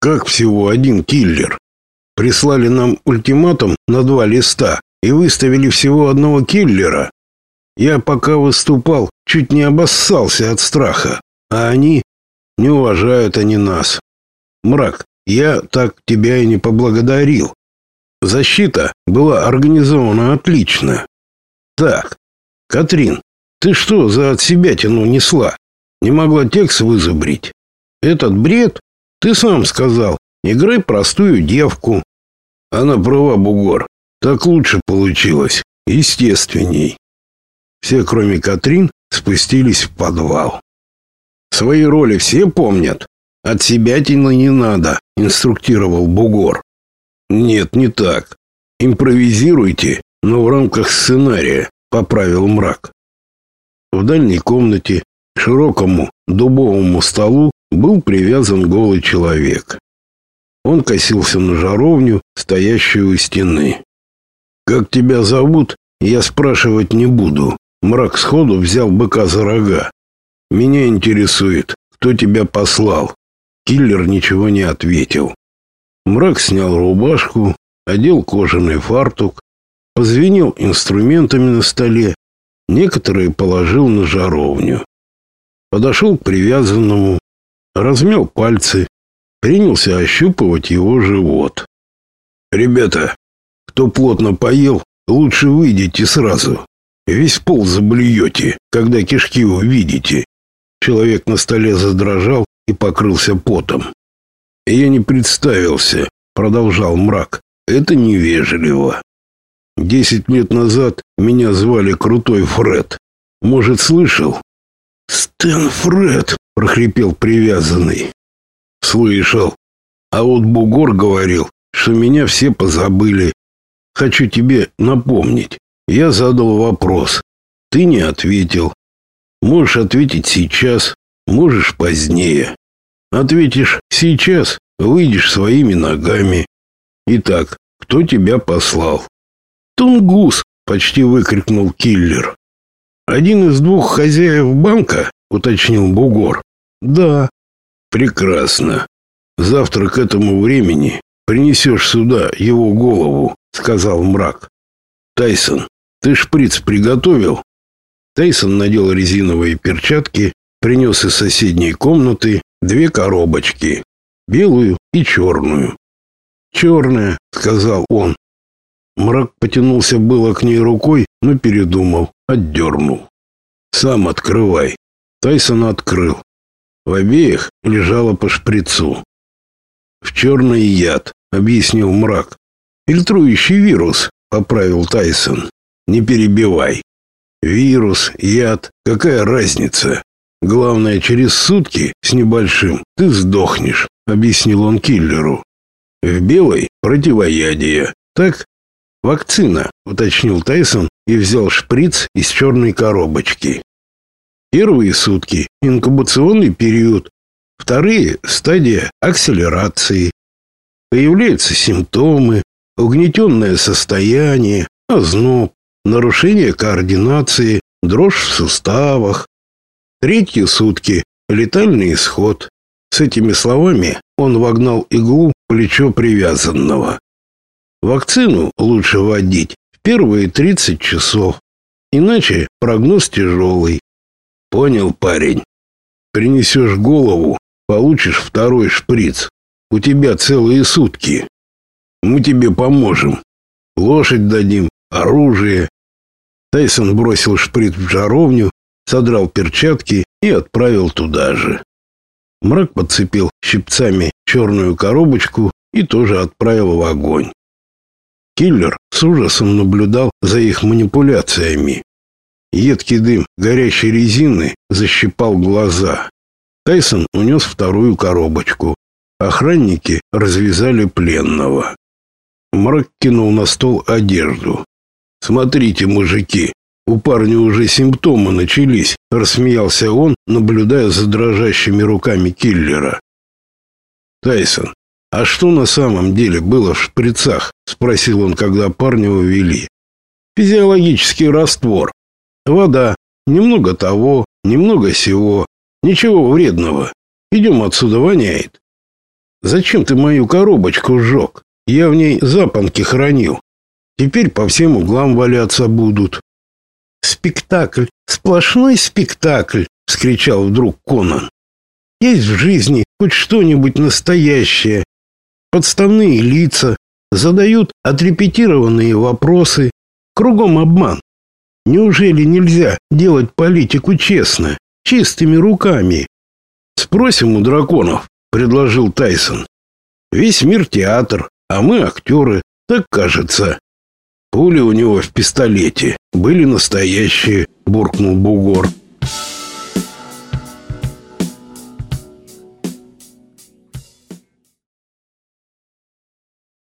Как всего один киллер? Прислали нам ультиматум на два листа и выставили всего одного киллера. Я пока выступал, чуть не обоссался от страха, а они не уважают они нас. Мрак, я так тебя и не поблагодарил. Защита была организована отлично. Так, Катрин, ты что за от себя тяну несла? Не могла текст вызубрить? Этот бред? Ты сам сказал, играй простую девку. Она права, бугор. Так лучше получилось, естественней. Все, кроме Катрин, спустились в подвал. Свои роли все помнят. От себя тяну не надо, инструктировал бугор. Нет, не так. Импровизируйте, но в рамках сценария, поправил мрак. В дальней комнате широкому дубовому столу был привязан голый человек. Он косился на жаровню, стоящую у стены. «Как тебя зовут, я спрашивать не буду». Мрак сходу взял быка за рога. «Меня интересует, кто тебя послал?» Киллер ничего не ответил. Мрак снял рубашку, одел кожаный фартук, позвенел инструментами на столе, некоторые положил на жаровню. Подошел к привязанному, размял пальцы, принялся ощупывать его живот. «Ребята, кто плотно поел, лучше выйдите сразу. Весь пол заблюете, когда кишки увидите». Человек на столе задрожал и покрылся потом. «Я не представился», — продолжал мрак. «Это невежливо. Десять лет назад меня звали Крутой Фред. Может, слышал?» «Стэн Фред», — прохрипел привязанный. «Слышал. А вот Бугор говорил, что меня все позабыли. Хочу тебе напомнить. Я задал вопрос. Ты не ответил. Можешь ответить сейчас, можешь позднее. Ответишь сейчас, выйдешь своими ногами. Итак, кто тебя послал? Тунгус, почти выкрикнул киллер. Один из двух хозяев банка, уточнил Бугор. Да. Прекрасно. Завтра к этому времени принесешь сюда его голову, сказал мрак. Тайсон, ты шприц приготовил? Тайсон надел резиновые перчатки, принес из соседней комнаты две коробочки, белую и черную. «Черная», — сказал он. Мрак потянулся было к ней рукой, но передумал, отдернул. «Сам открывай». Тайсон открыл. В обеих лежало по шприцу. «В черный яд», — объяснил мрак. «Фильтрующий вирус», — поправил Тайсон. «Не перебивай». «Вирус, яд, какая разница? Главное, через сутки с небольшим ты сдохнешь, объяснил он киллеру. В белой противоядие. Так? Вакцина, уточнил Тайсон и взял шприц из черной коробочки. Первые сутки инкубационный период, вторые стадия акселерации. Появляются симптомы, угнетенное состояние, озноб, нарушение координации, дрожь в суставах, Третьи сутки летальный исход. С этими словами он вогнал иглу в плечо привязанного. Вакцину лучше вводить в первые 30 часов, иначе прогноз тяжелый. Понял, парень. Принесешь голову, получишь второй шприц. У тебя целые сутки. Мы тебе поможем. Лошадь дадим, оружие. Тайсон бросил шприц в жаровню, содрал перчатки и отправил туда же. Мрак подцепил щипцами черную коробочку и тоже отправил в огонь. Киллер с ужасом наблюдал за их манипуляциями. Едкий дым горящей резины защипал глаза. Тайсон унес вторую коробочку. Охранники развязали пленного. Мрак кинул на стол одежду. «Смотрите, мужики, у парня уже симптомы начались, рассмеялся он, наблюдая за дрожащими руками киллера. Тайсон, а что на самом деле было в шприцах? спросил он, когда парня увели. Физиологический раствор. Вода, немного того, немного сего, ничего вредного. Идем отсюда, воняет. Зачем ты мою коробочку сжег? Я в ней запонки хранил. Теперь по всем углам валяться будут. Спектакль, сплошной спектакль, вскричал вдруг Конан. Есть в жизни хоть что-нибудь настоящее. Подставные лица задают отрепетированные вопросы, кругом обман. Неужели нельзя делать политику честно, чистыми руками? Спросим у драконов, предложил Тайсон. Весь мир театр, а мы актеры, так кажется. Пули у него в пистолете были настоящие, буркнул Бугор.